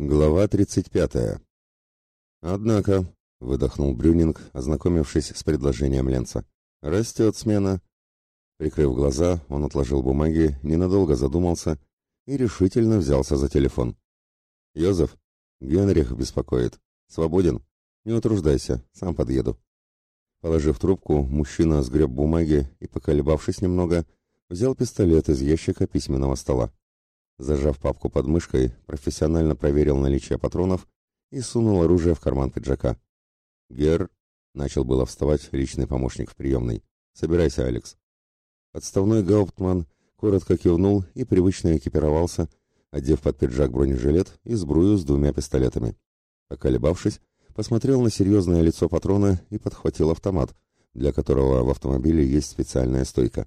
Глава 35. Однако, выдохнул Брюнинг, ознакомившись с предложением Ленца. Растет смена. Прикрыв глаза, он отложил бумаги, ненадолго задумался и решительно взялся за телефон. Йозеф, Генрих беспокоит. Свободен? Не утруждайся, сам подъеду. Положив трубку, мужчина сгреб бумаги и, поколебавшись немного, взял пистолет из ящика письменного стола. Зажав папку под мышкой, профессионально проверил наличие патронов и сунул оружие в карман пиджака. «Гер», — начал было вставать личный помощник в приемной, — «собирайся, Алекс». Отставной гауптман коротко кивнул и привычно экипировался, одев под пиджак бронежилет и сбрую с двумя пистолетами. Поколебавшись, посмотрел на серьезное лицо патрона и подхватил автомат, для которого в автомобиле есть специальная стойка.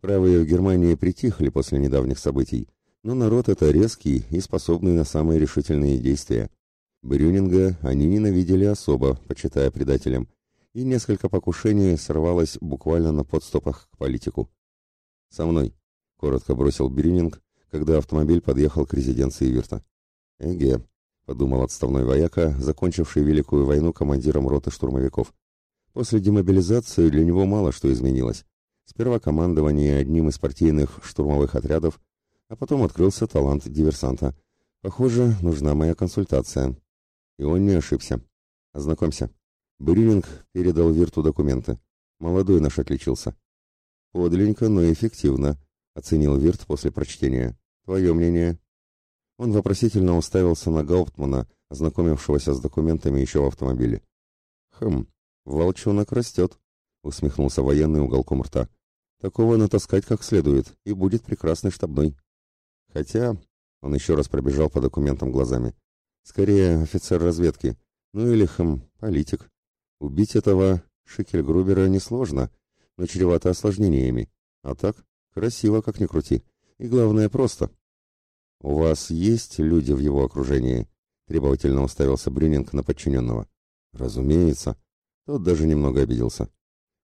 Правые в Германии притихли после недавних событий, но народ это резкий и способный на самые решительные действия. Брюнинга они ненавидели особо, почитая предателем, и несколько покушений сорвалось буквально на подступах к политику. «Со мной», — коротко бросил Брюнинг, когда автомобиль подъехал к резиденции Вирта. «Эге», — подумал отставной вояка, закончивший Великую войну командиром роты штурмовиков. После демобилизации для него мало что изменилось. Сперва командование одним из партийных штурмовых отрядов, а потом открылся талант диверсанта. Похоже, нужна моя консультация. И он не ошибся. Ознакомься. Брюнинг передал Вирту документы. Молодой наш отличился. Подлинненько, но эффективно, оценил Вирт после прочтения. Твое мнение? Он вопросительно уставился на Гауптмана, ознакомившегося с документами еще в автомобиле. Хм, волчонок растет, усмехнулся военный уголком рта. Такого натаскать как следует, и будет прекрасный штабной. Хотя, он еще раз пробежал по документам глазами, скорее офицер разведки, ну или хм, политик. Убить этого Шикельгрубера несложно, но чревато осложнениями. А так, красиво, как ни крути. И главное, просто. «У вас есть люди в его окружении?» — требовательно уставился Брюнинг на подчиненного. «Разумеется». Тот даже немного обиделся.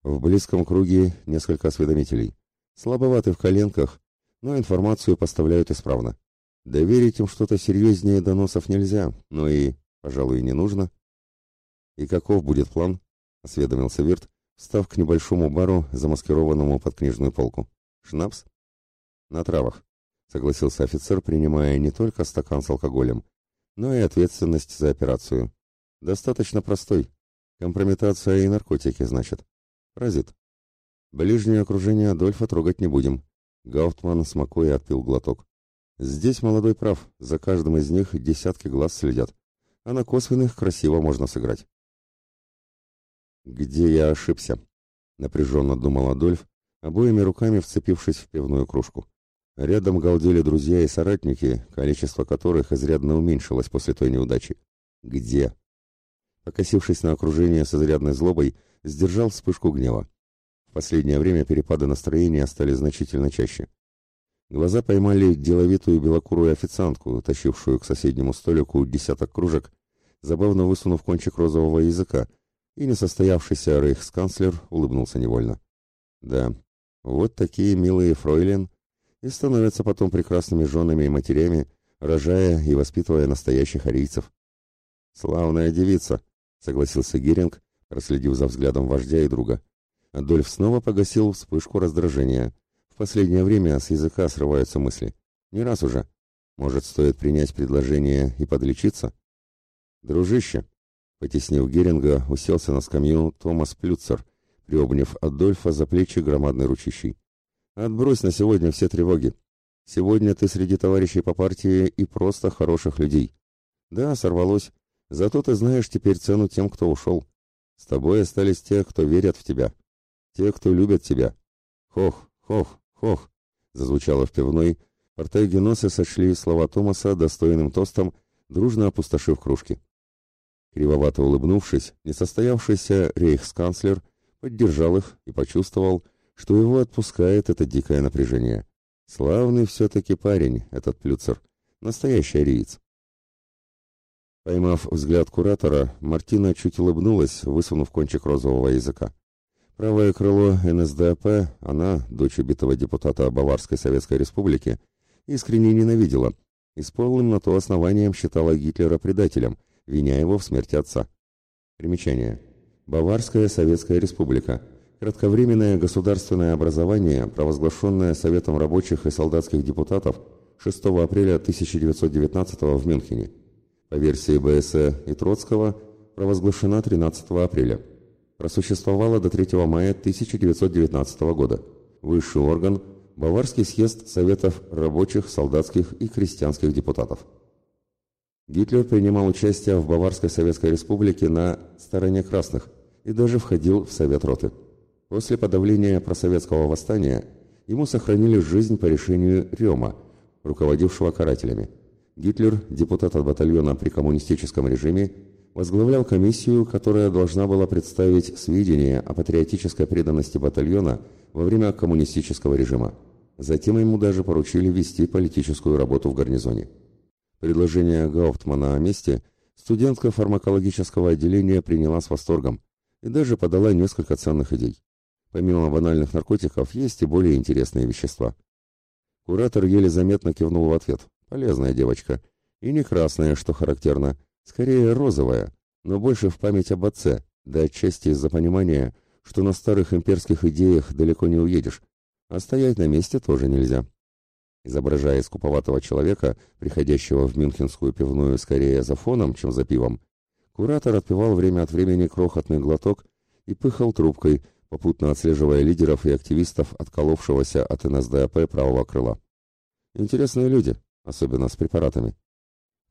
В близком круге несколько осведомителей. Слабоваты в коленках, но информацию поставляют исправно. Доверить им что-то серьезнее доносов нельзя, но и, пожалуй, не нужно. «И каков будет план?» — осведомился Вирт, встав к небольшому бару, замаскированному под книжную полку. «Шнапс?» «На травах», — согласился офицер, принимая не только стакан с алкоголем, но и ответственность за операцию. «Достаточно простой. Компрометация и наркотики, значит. Паразит. Ближнее окружение Адольфа трогать не будем. Гауптман смакуя отпил глоток. Здесь молодой прав, за каждым из них десятки глаз следят, а на косвенных красиво можно сыграть. «Где я ошибся?» — напряженно думал Адольф, обоими руками вцепившись в пивную кружку. Рядом галдели друзья и соратники, количество которых изрядно уменьшилось после той неудачи. «Где?» Покосившись на окружение с изрядной злобой, сдержал вспышку гнева. Последнее время перепады настроения стали значительно чаще. Глаза поймали деловитую белокурую официантку, тащившую к соседнему столику десяток кружек, забавно высунув кончик розового языка, и несостоявшийся рейхсканцлер улыбнулся невольно. Да, вот такие милые фройлен и становятся потом прекрасными женами и матерями, рожая и воспитывая настоящих арийцев. «Славная девица», — согласился Геринг, проследив за взглядом вождя и друга. Адольф снова погасил вспышку раздражения. В последнее время с языка срываются мысли. Не раз уже. Может, стоит принять предложение и подлечиться? Дружище, потеснив Геринга, уселся на скамью Томас Плюцер, приобняв Адольфа за плечи громадной ручищей. Отбрось на сегодня все тревоги. Сегодня ты среди товарищей по партии и просто хороших людей. Да, сорвалось. Зато ты знаешь теперь цену тем, кто ушел. С тобой остались те, кто верят в тебя те, кто любят тебя. Хох, хох, хох, зазвучало в пивной. Портеги носа сочли слова Томаса достойным тостом, дружно опустошив кружки. Кривовато улыбнувшись, несостоявшийся рейхсканцлер поддержал их и почувствовал, что его отпускает это дикое напряжение. Славный все-таки парень, этот Плюцер, настоящий ариец. Поймав взгляд куратора, Мартина чуть улыбнулась, высунув кончик розового языка. Правое крыло НСДАП она, дочь убитого депутата Баварской Советской Республики, искренне ненавидела и с полным на то основанием считала Гитлера предателем, виня его в смерти отца. Примечание. Баварская Советская Республика. Кратковременное государственное образование, провозглашенное Советом рабочих и солдатских депутатов 6 апреля 1919 в Мюнхене. По версии БСЭ и Троцкого, провозглашена 13 апреля. Просуществовала до 3 мая 1919 года. Высший орган – Баварский съезд Советов рабочих, солдатских и крестьянских депутатов. Гитлер принимал участие в Баварской Советской Республике на стороне красных и даже входил в Совет роты. После подавления просоветского восстания ему сохранили жизнь по решению Рема, руководившего карателями. Гитлер, депутат от батальона при коммунистическом режиме, возглавлял комиссию, которая должна была представить сведения о патриотической преданности батальона во время коммунистического режима. Затем ему даже поручили вести политическую работу в гарнизоне. Предложение Гауптмана о месте студентка фармакологического отделения приняла с восторгом и даже подала несколько ценных идей. Помимо банальных наркотиков, есть и более интересные вещества. Куратор еле заметно кивнул в ответ. Полезная девочка. И не красная, что характерно. Скорее розовая, но больше в память об отце, да отчасти из-за понимания, что на старых имперских идеях далеко не уедешь, а стоять на месте тоже нельзя. Изображая скуповатого человека, приходящего в мюнхенскую пивную скорее за фоном, чем за пивом, куратор отпивал время от времени крохотный глоток и пыхал трубкой, попутно отслеживая лидеров и активистов, отколовшегося от НСДАП правого крыла. Интересные люди, особенно с препаратами.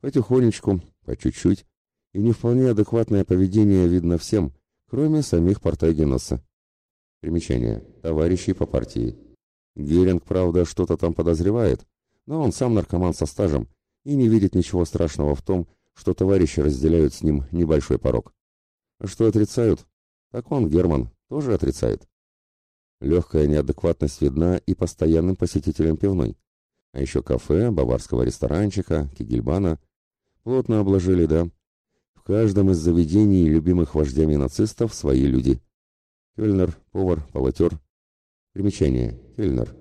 Потихонечку, по чуть-чуть, и не вполне адекватное поведение видно всем, кроме самих Портагеноса. Примечание. Товарищей по партии. Геринг, правда, что-то там подозревает, но он сам наркоман со стажем и не видит ничего страшного в том, что товарищи разделяют с ним небольшой порог. Что отрицают? Так он, Герман, тоже отрицает. Легкая неадекватность видна и постоянным посетителям пивной. А еще кафе, баварского ресторанчика, кигельбана. Плотно обложили, да. В каждом из заведений, любимых вождями нацистов, свои люди. Кельнер, повар, полотер, Примечание. Кельнер.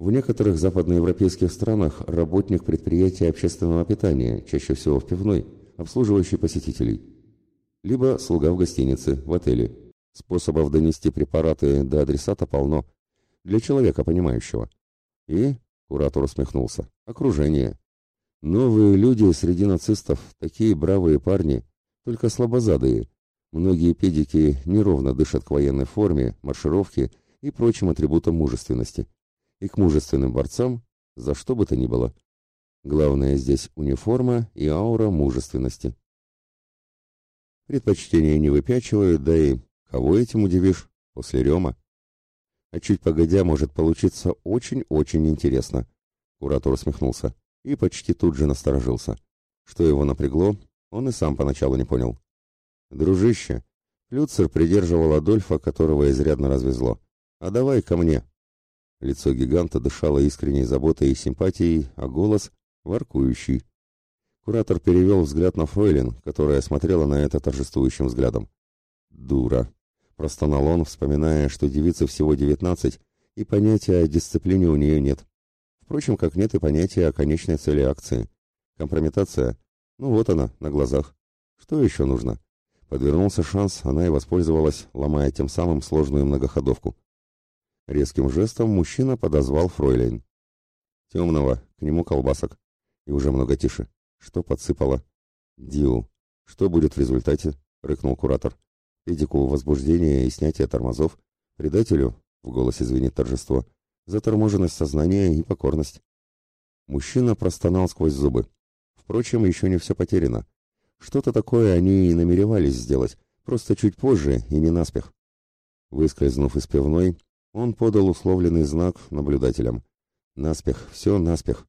В некоторых западноевропейских странах работник предприятия общественного питания, чаще всего в пивной, обслуживающий посетителей. Либо слуга в гостинице, в отеле. Способов донести препараты до адресата полно. Для человека, понимающего. И, куратор усмехнулся, окружение. Новые люди среди нацистов, такие бравые парни, только слабозадые. Многие педики неровно дышат к военной форме, маршировке и прочим атрибутам мужественности. И к мужественным борцам за что бы то ни было. Главное здесь униформа и аура мужественности. Предпочтения не выпячивают, да и кого этим удивишь после Рема? А чуть погодя может получиться очень-очень интересно. Куратор усмехнулся и почти тут же насторожился. Что его напрягло, он и сам поначалу не понял. «Дружище!» Люцер придерживал Адольфа, которого изрядно развезло. «А давай ко мне». Лицо гиганта дышало искренней заботой и симпатией, а голос — воркующий. Куратор перевел взгляд на Фройлен, которая смотрела на это торжествующим взглядом. «Дура!» — простонал он, вспоминая, что девице всего девятнадцать, и понятия о дисциплине у нее нет. Впрочем, как нет и понятия о конечной цели акции. Компрометация? Ну вот она, на глазах. Что еще нужно? Подвернулся шанс, она и воспользовалась, ломая тем самым сложную многоходовку. Резким жестом мужчина подозвал Фройлейн. «Темного, к нему колбасок». И уже много тише. «Что подсыпало?» «Дил. Что будет в результате?» — рыкнул куратор. «Педику возбуждения и снятия тормозов. Предателю, — в голосе звенит торжество, — заторможенность сознания и покорность». Мужчина простонал сквозь зубы. Впрочем, еще не все потеряно. Что-то такое они и намеревались сделать, просто чуть позже и не наспех. Выскользнув из пивной, он подал условленный знак наблюдателям. Наспех, все наспех.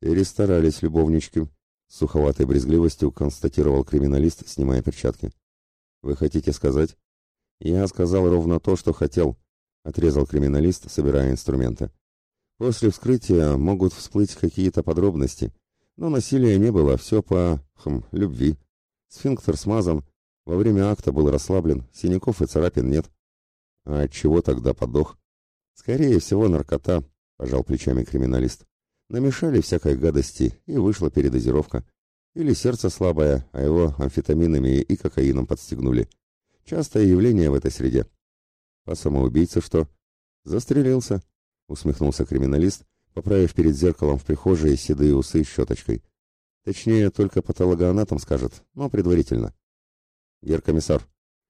Перестарались любовнички, с суховатой брезгливостью констатировал криминалист, снимая перчатки. Вы хотите сказать? Я сказал ровно то, что хотел, отрезал криминалист, собирая инструменты. После вскрытия могут всплыть какие-то подробности, но насилия не было, все по, хм, любви. Сфинктер смазан, во время акта был расслаблен, синяков и царапин нет. А от чего тогда подох? Скорее всего, наркота, пожал плечами криминалист. Намешали всякой гадости, и вышла передозировка. Или сердце слабое, а его амфетаминами и кокаином подстегнули. Частое явление в этой среде. А самоубийца что? Застрелился, усмехнулся криминалист, поправив перед зеркалом в прихожей седые усы щеточкой. Точнее, только патологоанатом скажет, но предварительно. Гер-комиссар,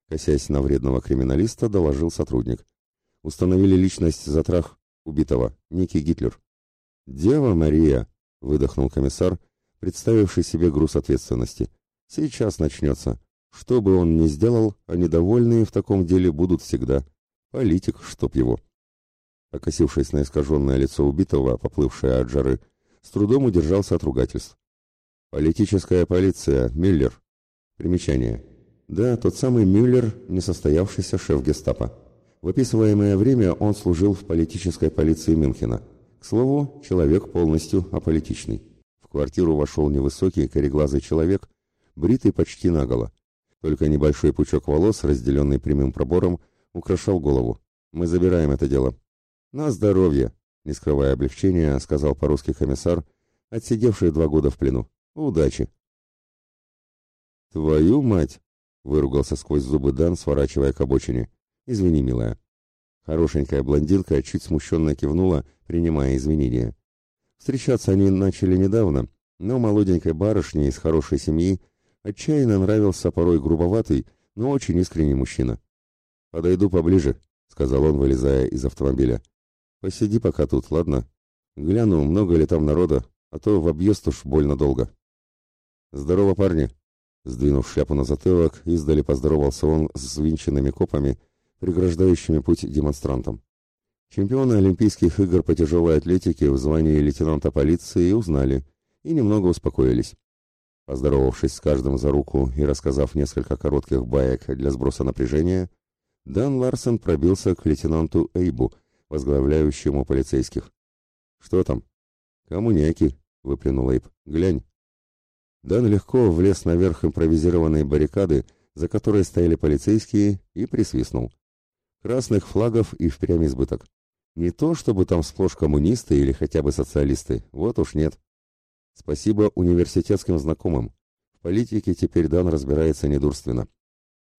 косясь на вредного криминалиста, доложил сотрудник. Установили личность затрах убитого, некий Гитлер. «Дева Мария!» — выдохнул комиссар, представивший себе груз ответственности. «Сейчас начнется. Что бы он ни сделал, а недовольные в таком деле будут всегда. Политик, чтоб его». Окосившись на искаженное лицо убитого, поплывшее от жары, с трудом удержался от ругательств. «Политическая полиция, Мюллер». Примечание. Да, тот самый Мюллер, несостоявшийся шеф гестапо. В описываемое время он служил в политической полиции Мюнхена. К слову, человек полностью аполитичный. В квартиру вошел невысокий, кореглазый человек, бритый почти наголо. Только небольшой пучок волос, разделенный прямым пробором, украшал голову. «Мы забираем это дело». «На здоровье», — не скрывая облегчения, сказал по-русски комиссар, отсидевший два года в плену. «Удачи». «Твою мать!» — выругался сквозь зубы Дан, сворачивая к обочине. «Извини, милая». Хорошенькая блондинка чуть смущенно кивнула, принимая извинения. Встречаться они начали недавно, но молоденькой барышне из хорошей семьи отчаянно нравился порой грубоватый, но очень искренний мужчина. «Подойду поближе», — сказал он, вылезая из автомобиля. «Посиди пока тут, ладно? Гляну, много ли там народа, а то в объезд уж больно долго». «Здорово, парни!» Сдвинув шляпу на затылок, издали поздоровался он с винченными копами, преграждающими путь демонстрантам. Чемпионы Олимпийских игр по тяжелой атлетике в звании лейтенанта полиции узнали и немного успокоились. Поздоровавшись с каждым за руку и рассказав несколько коротких баек для сброса напряжения, Дан Ларсен пробился к лейтенанту Эйбу, возглавляющему полицейских. «Что там?» «Коммуняки», — выплюнул Эйб. «Глянь». Дан легко влез наверх импровизированной баррикады, за которой стояли полицейские, и присвистнул. Красных флагов и впрямь избыток. Не то, чтобы там сплошь коммунисты или хотя бы социалисты, вот уж нет. Спасибо университетским знакомым. В политике теперь Дан разбирается недурственно.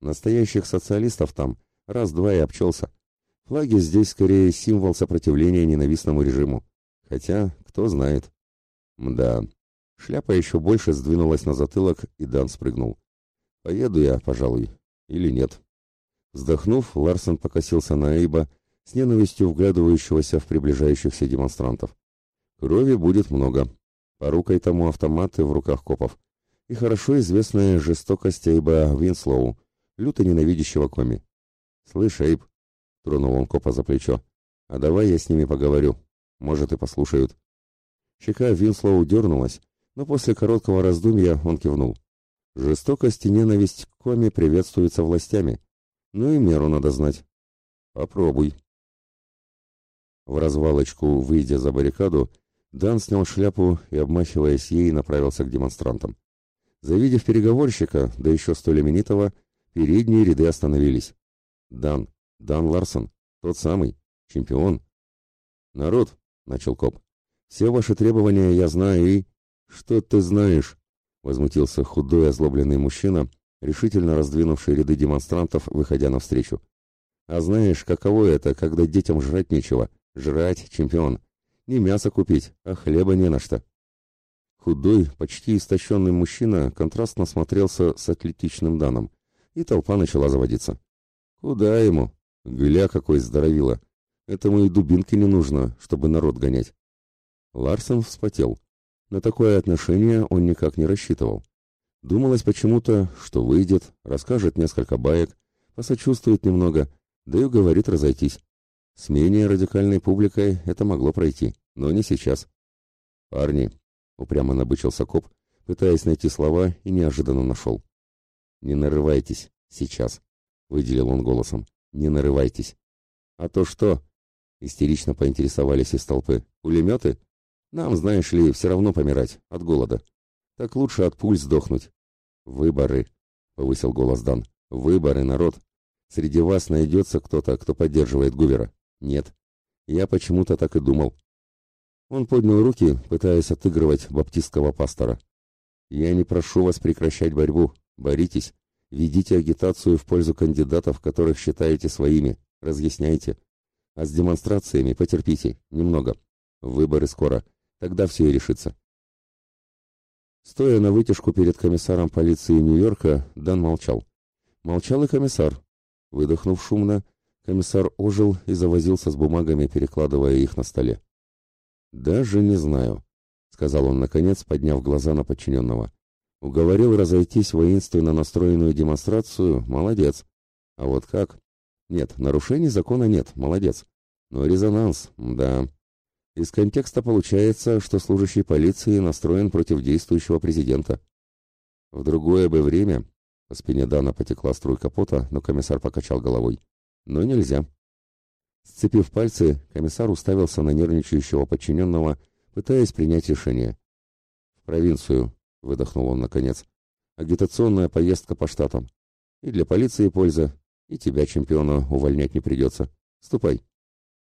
Настоящих социалистов там раз-два и обчелся. Флаги здесь скорее символ сопротивления ненавистному режиму. Хотя, кто знает. Мда. Шляпа еще больше сдвинулась на затылок, и Дан спрыгнул. Поеду я, пожалуй. Или нет. Вздохнув, Ларсен покосился на Эйба, с ненавистью вглядывающегося в приближающихся демонстрантов. Крови будет много. Порукой тому автоматы в руках копов. И хорошо известная жестокость Эйба Винслоу, люто ненавидящего коми. «Слышь, Эйб», — тронул он копа за плечо, — «а давай я с ними поговорю. Может, и послушают». Щека Винслоу дернулась, но после короткого раздумья он кивнул. Жестокость и ненависть к коме приветствуются властями, ну и меру надо знать. Попробуй. В развалочку, выйдя за баррикаду, Дан снял шляпу и, обмахиваясь ей, направился к демонстрантам. Завидев переговорщика, да еще столь именитого, передние ряды остановились. «Дан, Дан Ларсон, тот самый, чемпион». «Народ», — начал коп, — «все ваши требования я знаю и...» «Что ты знаешь?» — возмутился худой озлобленный мужчина, решительно раздвинувший ряды демонстрантов, выходя навстречу. «А знаешь, каково это, когда детям жрать нечего? Жрать, чемпион. Не мясо купить, а хлеба не на что». Худой, почти истощенный мужчина контрастно смотрелся с атлетичным Даном, и толпа начала заводиться. «Куда ему? Гля какой здоровило! Этому и дубинки не нужно, чтобы народ гонять». Ларсен вспотел. На такое отношение он никак не рассчитывал. Думалось почему-то, что выйдет, расскажет несколько баек, посочувствует немного, да и уговорит разойтись. С менее радикальной публикой это могло пройти, но не сейчас. «Парни», — упрямо набычился коп, пытаясь найти слова, и неожиданно нашел. «Не нарывайтесь, сейчас», — выделил он голосом. «Не нарывайтесь». «А то что?» — истерично поинтересовались из толпы. «Пулеметы? Нам, знаешь ли, все равно помирать от голода. Так лучше от пуль сдохнуть. Выборы, повысил голос Дан. Выборы, народ. Среди вас найдется кто-то, кто поддерживает Гувера? Нет. Я почему-то так и думал. Он поднял руки, пытаясь отыгрывать баптистского пастора. «Я не прошу вас прекращать борьбу. Боритесь. Ведите агитацию в пользу кандидатов, которых считаете своими. Разъясняйте. А с демонстрациями потерпите. Немного. Выборы скоро. Тогда все и решится». Стоя на вытяжку перед комиссаром полиции Нью-Йорка, Дан молчал. Молчал и комиссар. Выдохнув шумно, комиссар ожил и завозился с бумагами, перекладывая их на столе. «Даже не знаю», — сказал он, наконец, подняв глаза на подчиненного. «Уговорил разойтись воинственно настроенную демонстрацию? Молодец. А вот как? Нет, нарушений закона нет, молодец. Но резонанс, да. Из контекста получается, что служащий полиции настроен против действующего президента. В другое бы время, по спине Дана потекла струйка пота, но комиссар покачал головой. Но нельзя. Сцепив пальцы, комиссар уставился на нервничающего подчиненного, пытаясь принять решение. «В провинцию», — выдохнул он наконец, — «агитационная поездка по штатам. И для полиции польза, и тебя, чемпиона, увольнять не придется. Ступай».